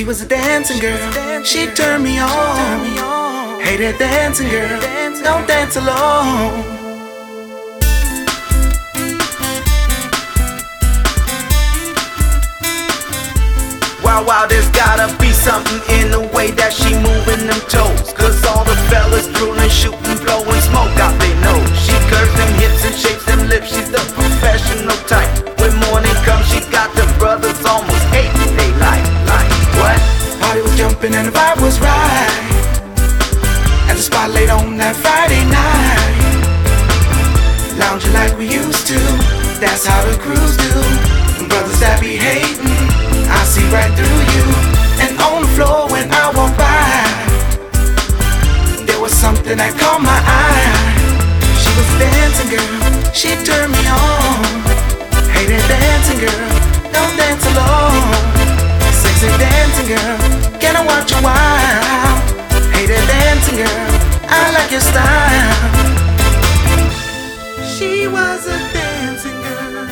She was a dancing girl. She turned me on. Hey, that dancing girl. Don't dance alone. Wow, wow, there's gotta be something in the way that she moving them toes. Cause all the fellas drooling, shooting, blowing smoke out they nose. She curves them hips and shapes them lips. She's the professional type. And the vibe was right. At the spotlight on that Friday night. Lounging like we used to. That's how the crews do. Them brothers that be hating. I see right through you. And on the floor when I walk by, there was something that caught my eye. She was dancing girl, she turned me on. That dancing girl, don't dance alone. I watch you while? Hey, that dancing girl, I like your style. She was a dancing girl.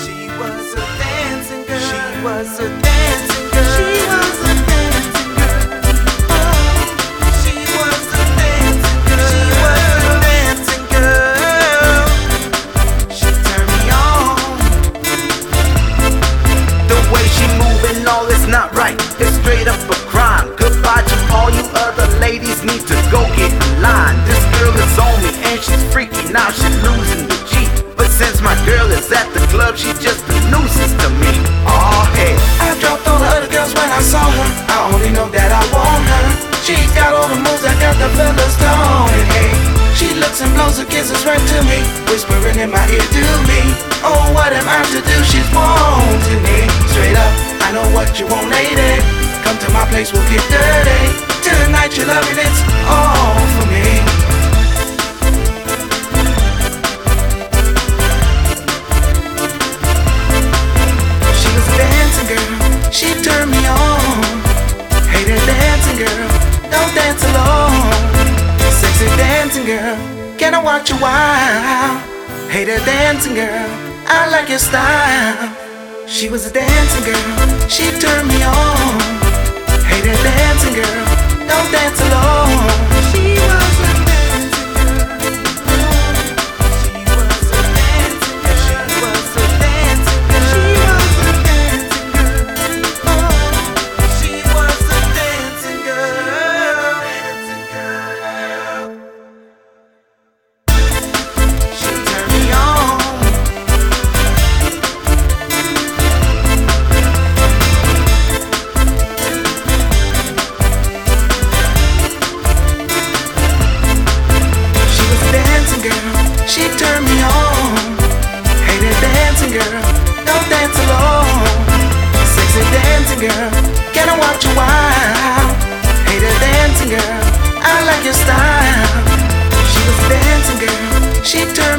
She was a dancing girl. She was a club, she's just a nuisance to me. Oh hell. I dropped all the other girls when I saw her. I only know that I want her. She's got all the moves I got the fellas stoned. Hey, she looks and blows her kisses right to me, whispering in my ear, do me. Oh, what am I to do? She's wanting me. Straight up, I know what you want, lady. Come to my place, we'll get dirty. Tonight you're loving it's you while? Hey, that dancing girl, I like your style. She was a dancing girl, she turned me on. Girl, don't dance alone. Sexy dancing girl, can I watch you while? Hey, that dancing girl, I like your style. She was a dancing girl, she turned